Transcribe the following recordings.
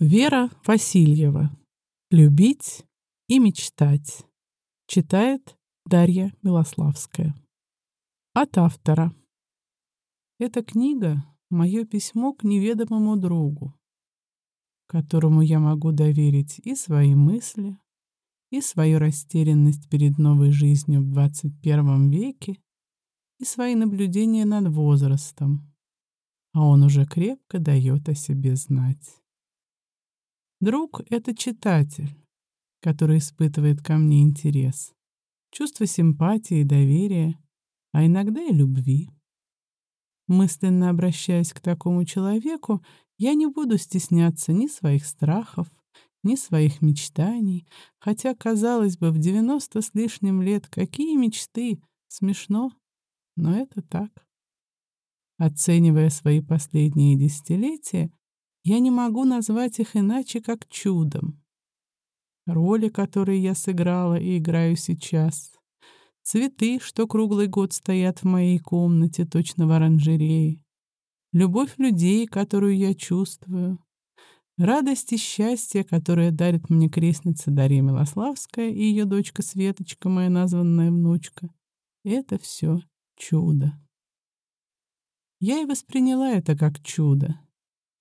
Вера Васильева. Любить и мечтать. Читает Дарья Милославская. От автора. Эта книга — мое письмо к неведомому другу, которому я могу доверить и свои мысли, и свою растерянность перед новой жизнью в 21 веке, и свои наблюдения над возрастом, а он уже крепко дает о себе знать. Друг — это читатель, который испытывает ко мне интерес, чувство симпатии и доверия, а иногда и любви. Мысленно обращаясь к такому человеку, я не буду стесняться ни своих страхов, ни своих мечтаний, хотя, казалось бы, в девяносто с лишним лет какие мечты, смешно, но это так. Оценивая свои последние десятилетия, я не могу назвать их иначе, как чудом. Роли, которые я сыграла и играю сейчас. Цветы, что круглый год стоят в моей комнате, точно в оранжерее. Любовь людей, которую я чувствую. Радость и счастье, которое дарит мне крестница Дарья Милославская и ее дочка Светочка, моя названная внучка. Это все чудо. Я и восприняла это как чудо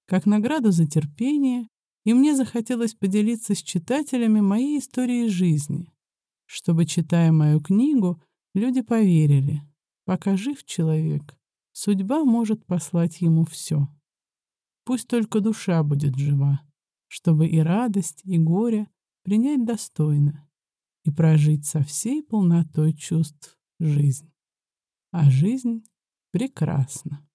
как награду за терпение, и мне захотелось поделиться с читателями моей историей жизни, чтобы, читая мою книгу, люди поверили, пока жив человек, судьба может послать ему все. Пусть только душа будет жива, чтобы и радость, и горе принять достойно и прожить со всей полнотой чувств жизнь. А жизнь прекрасна.